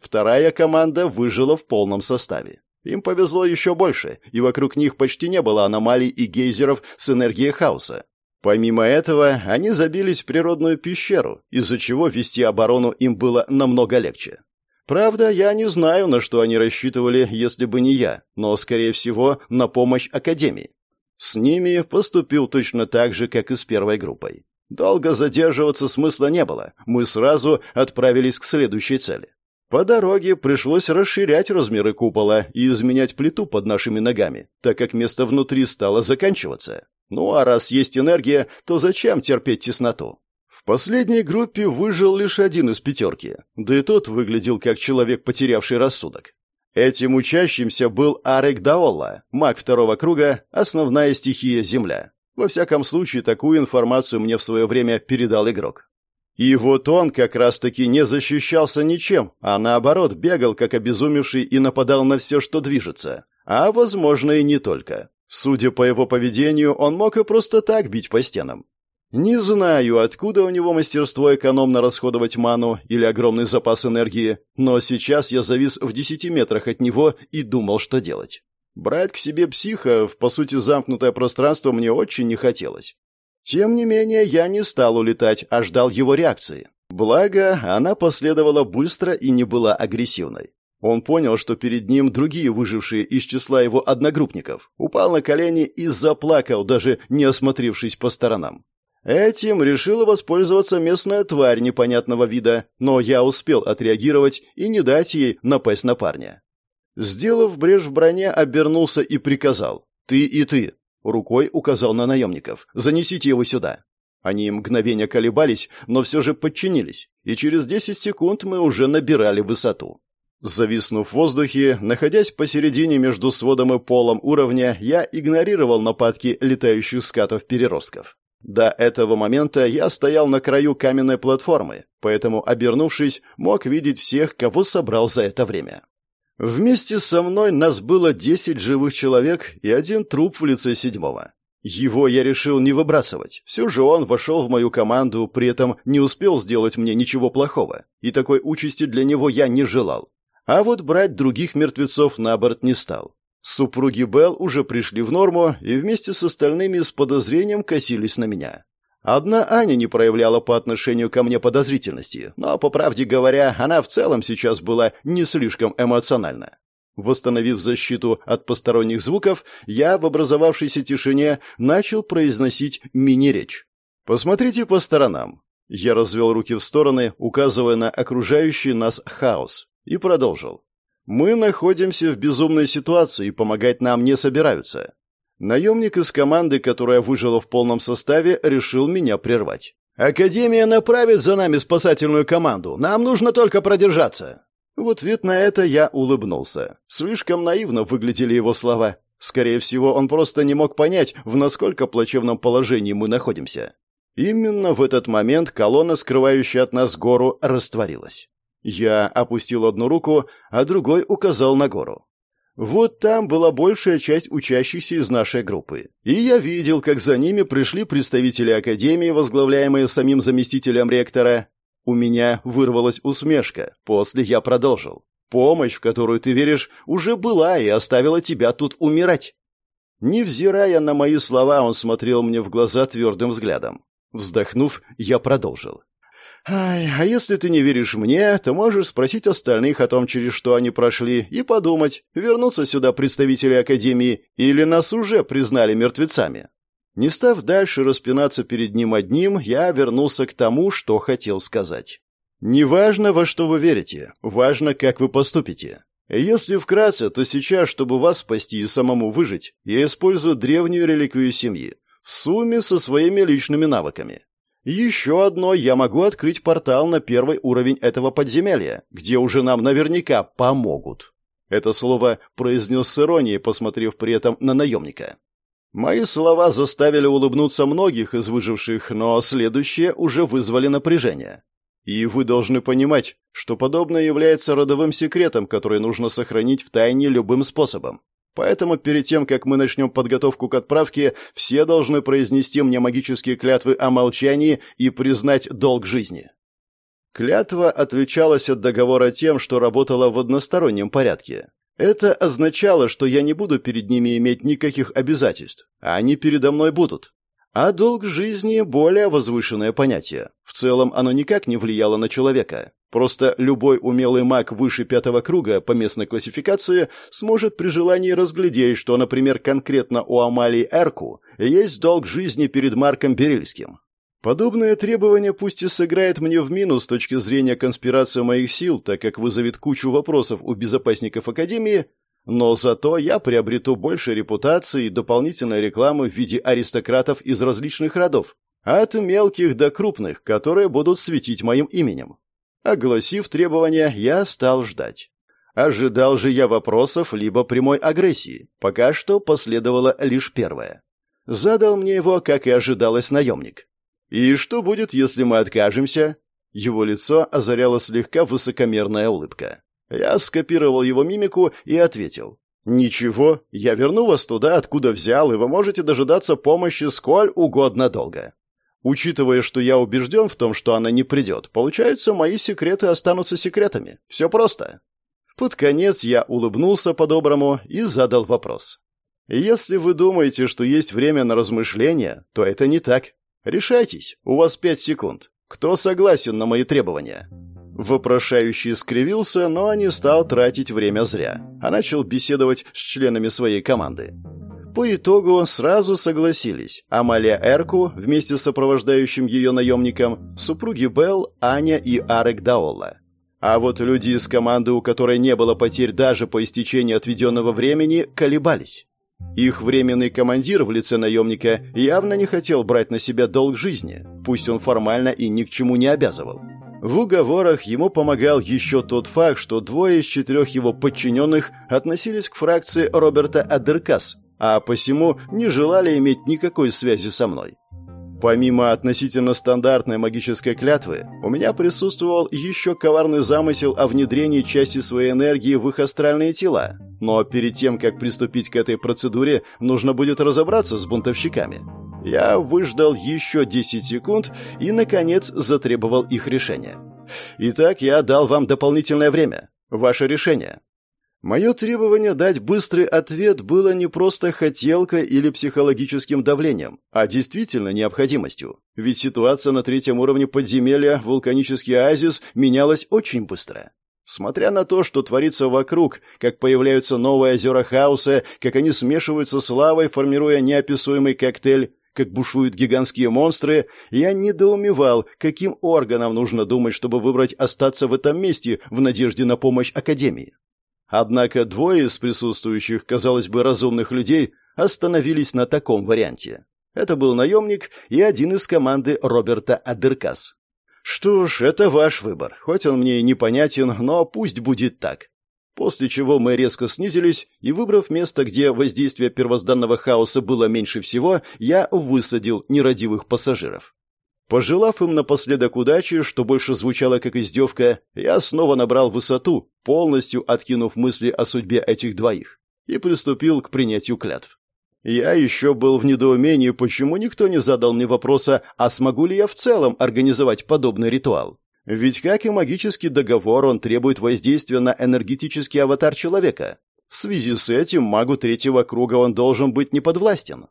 Вторая команда выжила в полном составе. Им повезло еще больше, и вокруг них почти не было аномалий и гейзеров с энергией хаоса. Помимо этого, они забились в природную пещеру, из-за чего вести оборону им было намного легче. Правда, я не знаю, на что они рассчитывали, если бы не я, но, скорее всего, на помощь Академии. С ними поступил точно так же, как и с первой группой. Долго задерживаться смысла не было, мы сразу отправились к следующей цели. По дороге пришлось расширять размеры купола и изменять плиту под нашими ногами, так как место внутри стало заканчиваться. Ну а раз есть энергия, то зачем терпеть тесноту? В последней группе выжил лишь один из пятерки, да и тот выглядел как человек, потерявший рассудок. Этим учащимся был Арек Даолла, маг второго круга, основная стихия Земля. Во всяком случае, такую информацию мне в свое время передал игрок. И вот он как раз-таки не защищался ничем, а наоборот бегал как обезумевший и нападал на все, что движется. А, возможно, и не только. Судя по его поведению, он мог и просто так бить по стенам. Не знаю, откуда у него мастерство экономно расходовать ману или огромный запас энергии, но сейчас я завис в десяти метрах от него и думал, что делать. Брать к себе психа в, по сути, замкнутое пространство мне очень не хотелось. Тем не менее, я не стал улетать, а ждал его реакции. Благо, она последовала быстро и не была агрессивной. Он понял, что перед ним другие выжившие из числа его одногруппников, упал на колени и заплакал, даже не осмотревшись по сторонам. Этим решила воспользоваться местная тварь непонятного вида, но я успел отреагировать и не дать ей напасть на парня. Сделав брешь в броне, обернулся и приказал «Ты и ты, Рукой указал на наемников. «Занесите его сюда». Они мгновение колебались, но все же подчинились, и через десять секунд мы уже набирали высоту. Зависнув в воздухе, находясь посередине между сводом и полом уровня, я игнорировал нападки летающих скатов-переростков. До этого момента я стоял на краю каменной платформы, поэтому, обернувшись, мог видеть всех, кого собрал за это время. Вместе со мной нас было десять живых человек и один труп в лице седьмого. Его я решил не выбрасывать. Все же он вошел в мою команду, при этом не успел сделать мне ничего плохого, и такой участи для него я не желал. А вот брать других мертвецов на борт не стал. Супруги Белл уже пришли в норму и вместе с остальными с подозрением косились на меня. Одна Аня не проявляла по отношению ко мне подозрительности, но, по правде говоря, она в целом сейчас была не слишком эмоциональна. Восстановив защиту от посторонних звуков, я в образовавшейся тишине начал произносить мини-речь. «Посмотрите по сторонам». Я развел руки в стороны, указывая на окружающий нас хаос, и продолжил. Мы находимся в безумной ситуации и помогать нам не собираются. Наемник из команды, которая выжила в полном составе, решил меня прервать. «Академия направит за нами спасательную команду. Нам нужно только продержаться». В ответ на это я улыбнулся. Слишком наивно выглядели его слова. Скорее всего, он просто не мог понять, в насколько плачевном положении мы находимся. Именно в этот момент колонна, скрывающая от нас гору, растворилась. Я опустил одну руку, а другой указал на гору. Вот там была большая часть учащихся из нашей группы. И я видел, как за ними пришли представители академии, возглавляемые самим заместителем ректора. У меня вырвалась усмешка. После я продолжил. Помощь, в которую ты веришь, уже была и оставила тебя тут умирать. Невзирая на мои слова, он смотрел мне в глаза твердым взглядом. Вздохнув, я продолжил. Ай, а если ты не веришь мне, то можешь спросить остальных о том, через что они прошли, и подумать, вернутся сюда представители Академии или нас уже признали мертвецами. Не став дальше распинаться перед ним одним, я вернулся к тому, что хотел сказать. Неважно, во что вы верите, важно, как вы поступите. Если вкратце, то сейчас, чтобы вас спасти и самому выжить, я использую древнюю реликвию семьи, в сумме со своими личными навыками. Еще одно, я могу открыть портал на первый уровень этого подземелья, где уже нам наверняка помогут. Это слово произнес с иронией, посмотрев при этом на наемника. Мои слова заставили улыбнуться многих из выживших, но следующие уже вызвали напряжение. И вы должны понимать, что подобное является родовым секретом, который нужно сохранить в тайне любым способом. Поэтому перед тем, как мы начнем подготовку к отправке, все должны произнести мне магические клятвы о молчании и признать долг жизни. Клятва отличалась от договора тем, что работала в одностороннем порядке. Это означало, что я не буду перед ними иметь никаких обязательств, а они передо мной будут. А долг жизни – более возвышенное понятие. В целом оно никак не влияло на человека. Просто любой умелый маг выше пятого круга по местной классификации сможет при желании разглядеть, что, например, конкретно у Амалии Эрку есть долг жизни перед Марком Берильским. Подобное требование пусть и сыграет мне в минус с точки зрения конспирации моих сил, так как вызовет кучу вопросов у безопасников Академии, но зато я приобрету больше репутации и дополнительной рекламы в виде аристократов из различных родов, от мелких до крупных, которые будут светить моим именем. Огласив требования, я стал ждать. Ожидал же я вопросов либо прямой агрессии. Пока что последовало лишь первое. Задал мне его, как и ожидалось, наемник. «И что будет, если мы откажемся?» Его лицо озаряла слегка высокомерная улыбка. Я скопировал его мимику и ответил. «Ничего, я верну вас туда, откуда взял, и вы можете дожидаться помощи сколь угодно долго. Учитывая, что я убежден в том, что она не придет, получается, мои секреты останутся секретами. Все просто. Под конец я улыбнулся по-доброму и задал вопрос. Если вы думаете, что есть время на размышления, то это не так. Решайтесь, у вас пять секунд. Кто согласен на мои требования?» Вопрошающий скривился, но не стал тратить время зря, а начал беседовать с членами своей команды. По итогу сразу согласились Амалия Эрку вместе с сопровождающим ее наемником, супруги Белл, Аня и Арек Даолла. А вот люди из команды, у которой не было потерь даже по истечении отведенного времени, колебались. Их временный командир в лице наемника явно не хотел брать на себя долг жизни, пусть он формально и ни к чему не обязывал. В уговорах ему помогал еще тот факт, что двое из четырех его подчиненных относились к фракции Роберта Адеркас, а посему не желали иметь никакой связи со мной. Помимо относительно стандартной магической клятвы, у меня присутствовал еще коварный замысел о внедрении части своей энергии в их астральные тела. Но перед тем, как приступить к этой процедуре, нужно будет разобраться с бунтовщиками. Я выждал еще 10 секунд и, наконец, затребовал их решения. Итак, я дал вам дополнительное время. Ваше решение. Мое требование дать быстрый ответ было не просто хотелкой или психологическим давлением, а действительно необходимостью. Ведь ситуация на третьем уровне подземелья, вулканический оазис, менялась очень быстро. Смотря на то, что творится вокруг, как появляются новые озера хаоса, как они смешиваются с лавой, формируя неописуемый коктейль, как бушуют гигантские монстры, я недоумевал, каким органам нужно думать, чтобы выбрать остаться в этом месте в надежде на помощь Академии. Однако двое из присутствующих, казалось бы, разумных людей остановились на таком варианте. Это был наемник и один из команды Роберта Адеркас. Что ж, это ваш выбор. Хоть он мне и непонятен, но пусть будет так. После чего мы резко снизились, и, выбрав место, где воздействие первозданного хаоса было меньше всего, я высадил нерадивых пассажиров. Пожелав им напоследок удачи, что больше звучало как издевка, я снова набрал высоту, полностью откинув мысли о судьбе этих двоих, и приступил к принятию клятв. Я еще был в недоумении, почему никто не задал мне вопроса, а смогу ли я в целом организовать подобный ритуал. Ведь, как и магический договор, он требует воздействия на энергетический аватар человека. В связи с этим магу третьего круга он должен быть неподвластен.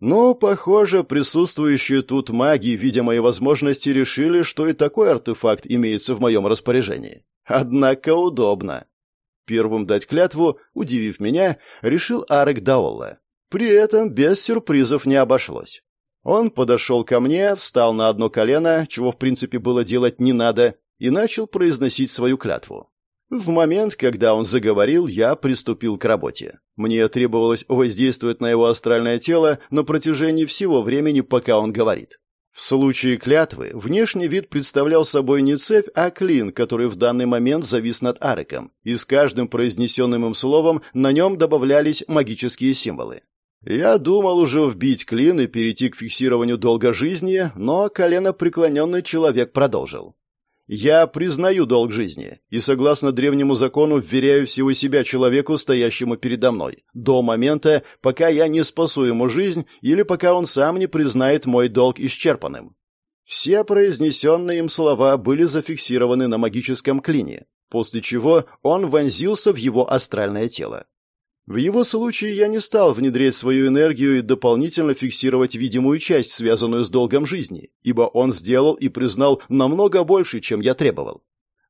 Но, похоже, присутствующие тут маги, видя мои возможности, решили, что и такой артефакт имеется в моем распоряжении. Однако удобно. Первым дать клятву, удивив меня, решил Арек Даолла. При этом без сюрпризов не обошлось. Он подошел ко мне, встал на одно колено, чего в принципе было делать не надо, и начал произносить свою клятву. В момент, когда он заговорил, я приступил к работе. Мне требовалось воздействовать на его астральное тело на протяжении всего времени, пока он говорит. В случае клятвы внешний вид представлял собой не цепь, а клин, который в данный момент завис над ариком, и с каждым произнесенным им словом на нем добавлялись магические символы. Я думал уже вбить клин и перейти к фиксированию долга жизни, но колено преклоненный человек продолжил. Я признаю долг жизни и, согласно древнему закону, вверяю всего себя человеку, стоящему передо мной, до момента, пока я не спасу ему жизнь или пока он сам не признает мой долг исчерпанным. Все произнесенные им слова были зафиксированы на магическом клине, после чего он вонзился в его астральное тело. В его случае я не стал внедрять свою энергию и дополнительно фиксировать видимую часть, связанную с долгом жизни, ибо он сделал и признал намного больше, чем я требовал.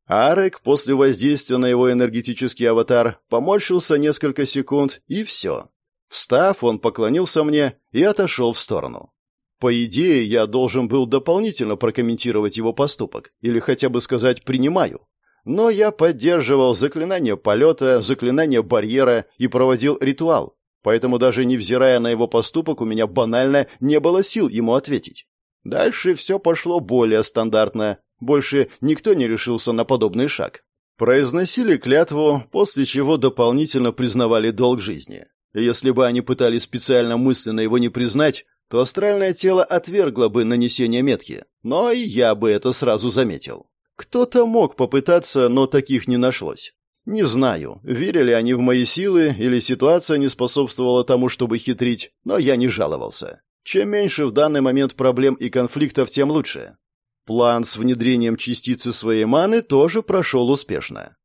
Арек после воздействия на его энергетический аватар поморщился несколько секунд, и все. Встав, он поклонился мне и отошел в сторону. По идее, я должен был дополнительно прокомментировать его поступок, или хотя бы сказать «принимаю». Но я поддерживал заклинание полета, заклинание барьера и проводил ритуал, поэтому даже невзирая на его поступок, у меня банально не было сил ему ответить. Дальше все пошло более стандартно, больше никто не решился на подобный шаг. Произносили клятву, после чего дополнительно признавали долг жизни. если бы они пытались специально мысленно его не признать, то астральное тело отвергло бы нанесение метки, но и я бы это сразу заметил. Кто-то мог попытаться, но таких не нашлось. Не знаю, верили они в мои силы или ситуация не способствовала тому, чтобы хитрить, но я не жаловался. Чем меньше в данный момент проблем и конфликтов, тем лучше. План с внедрением частицы своей маны тоже прошел успешно.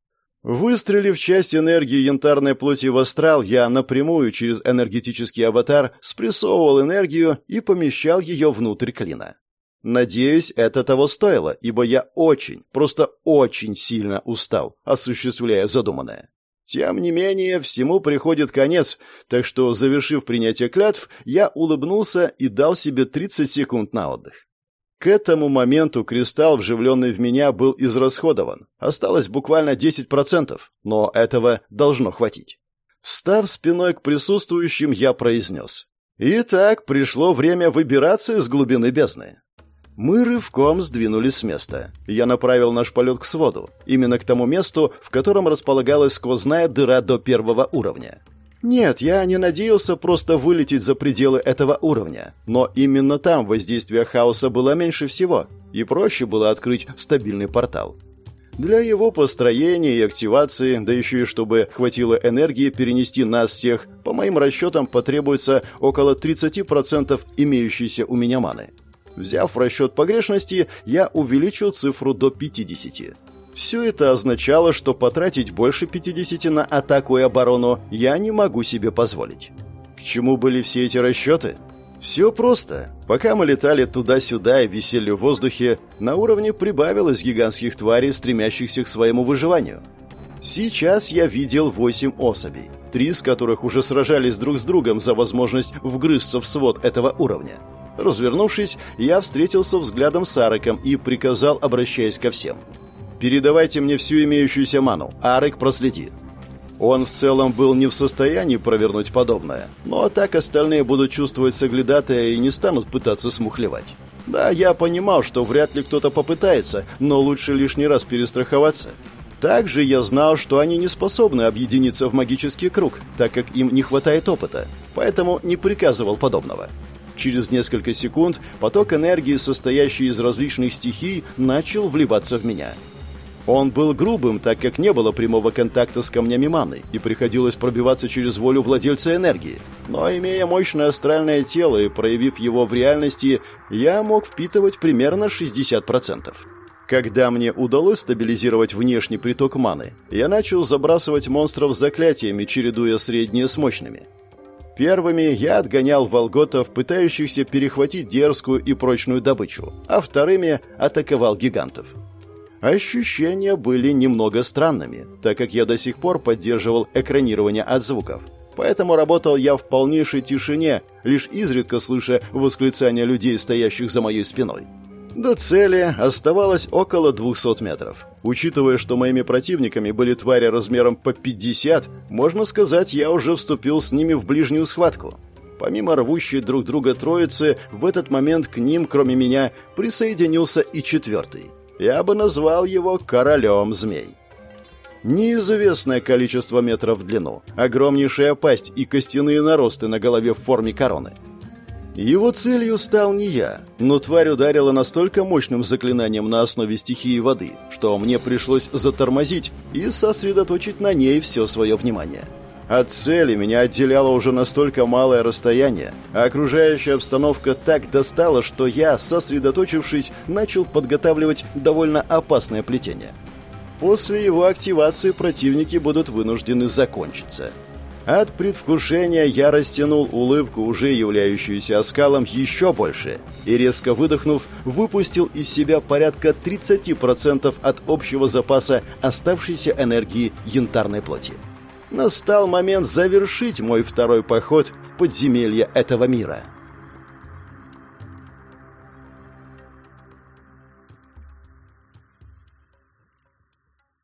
Выстрелив часть энергии янтарной плоти в астрал, я напрямую через энергетический аватар спрессовывал энергию и помещал ее внутрь клина. Надеюсь, это того стоило, ибо я очень, просто очень сильно устал, осуществляя задуманное. Тем не менее, всему приходит конец, так что, завершив принятие клятв, я улыбнулся и дал себе 30 секунд на отдых. К этому моменту кристалл, вживленный в меня, был израсходован. Осталось буквально 10%, но этого должно хватить. Встав спиной к присутствующим, я произнес. «Итак, пришло время выбираться из глубины бездны. Мы рывком сдвинулись с места. Я направил наш полет к своду, именно к тому месту, в котором располагалась сквозная дыра до первого уровня. Нет, я не надеялся просто вылететь за пределы этого уровня, но именно там воздействие хаоса было меньше всего, и проще было открыть стабильный портал. Для его построения и активации, да еще и чтобы хватило энергии перенести нас всех, по моим расчетам потребуется около 30% имеющейся у меня маны. Взяв в расчет погрешности, я увеличил цифру до 50. Все это означало, что потратить больше 50 на атаку и оборону я не могу себе позволить. К чему были все эти расчеты? Все просто. Пока мы летали туда-сюда и висели в воздухе, на уровне прибавилось гигантских тварей, стремящихся к своему выживанию. Сейчас я видел восемь особей, три из которых уже сражались друг с другом за возможность вгрызться в свод этого уровня. Развернувшись, я встретился взглядом с Ареком и приказал, обращаясь ко всем – Передавайте мне всю имеющуюся ману. Арек, проследи». Он в целом был не в состоянии провернуть подобное, но так остальные будут чувствовать соглядатая и не станут пытаться смухлевать. Да, я понимал, что вряд ли кто-то попытается, но лучше лишний раз перестраховаться. Также я знал, что они не способны объединиться в магический круг, так как им не хватает опыта, поэтому не приказывал подобного. Через несколько секунд поток энергии, состоящий из различных стихий, начал вливаться в меня – он был грубым, так как не было прямого контакта с камнями маны, и приходилось пробиваться через волю владельца энергии. Но имея мощное астральное тело и проявив его в реальности, я мог впитывать примерно 60%. Когда мне удалось стабилизировать внешний приток маны, я начал забрасывать монстров заклятиями, чередуя средние с мощными. Первыми я отгонял волготов, пытающихся перехватить дерзкую и прочную добычу, а вторыми атаковал гигантов. Ощущения были немного странными, так как я до сих пор поддерживал экранирование от звуков. Поэтому работал я в полнейшей тишине, лишь изредка слыша восклицания людей, стоящих за моей спиной. До цели оставалось около 200 метров. Учитывая, что моими противниками были твари размером по 50, можно сказать, я уже вступил с ними в ближнюю схватку. Помимо рвущей друг друга троицы, в этот момент к ним, кроме меня, присоединился и четвертый я бы назвал его королем змей. Неизвестное количество метров в длину, огромнейшая пасть и костяные наросты на голове в форме короны. Его целью стал не я, но тварь ударила настолько мощным заклинанием на основе стихии воды, что мне пришлось затормозить и сосредоточить на ней все свое внимание. От цели меня отделяло уже настолько малое расстояние, а окружающая обстановка так достала, что я, сосредоточившись, начал подготавливать довольно опасное плетение. После его активации противники будут вынуждены закончиться. От предвкушения я растянул улыбку, уже являющуюся оскалом, еще больше, и, резко выдохнув, выпустил из себя порядка 30% от общего запаса оставшейся энергии янтарной плоти настал момент завершить мой второй поход в подземелье этого мира.